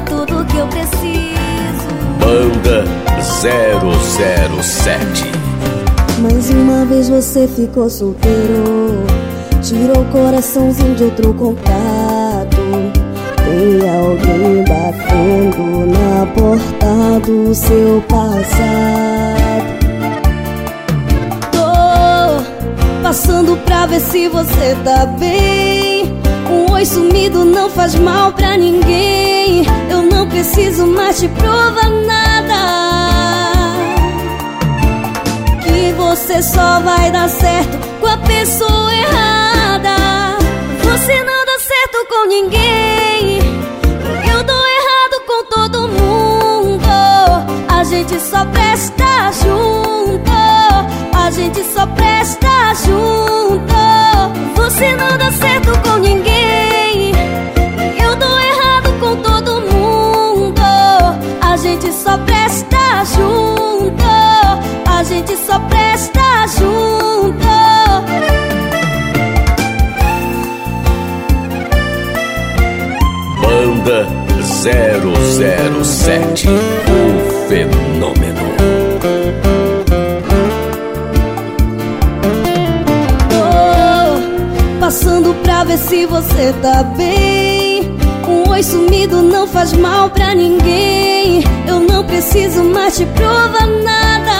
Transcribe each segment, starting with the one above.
é tudo que eu preciso. Banda 007 Mas uma vez você ficou solteiro, tirou o coraçãozinho de outro contato. Tem alguém batendo na porta do seu passado. Tô passando pra ver se você tá bem. Um oi sumido não faz mal pra ninguém. Eu não preciso mais te provar nada. Que você só vai dar certo com a pessoa errada. Você não dá certo com ninguém. Eu dou errado com todo mundo. A gente só presta presta junto. A gente só presta junto. Banda 007 O Fenômeno passando pra ver se você tá bem. Um oi sumido não faz mal pra ninguém. Mais te provar nada.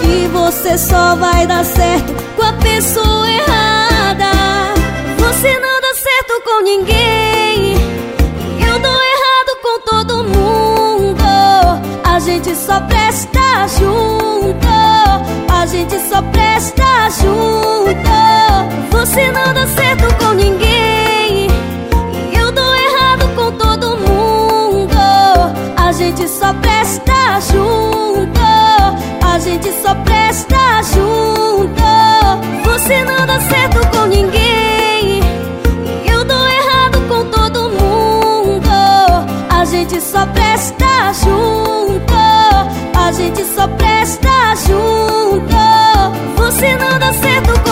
Que você só vai dar certo com a pessoa errada. Você não dá certo com ninguém. Eu dou errado com todo mundo. A gente só presta junto. A gente só presta junto. Você não dá certo Você não dá certo com ninguém. Eu dou errado com todo mundo. A gente só presta junto. A gente só presta junto. Você não dá certo com.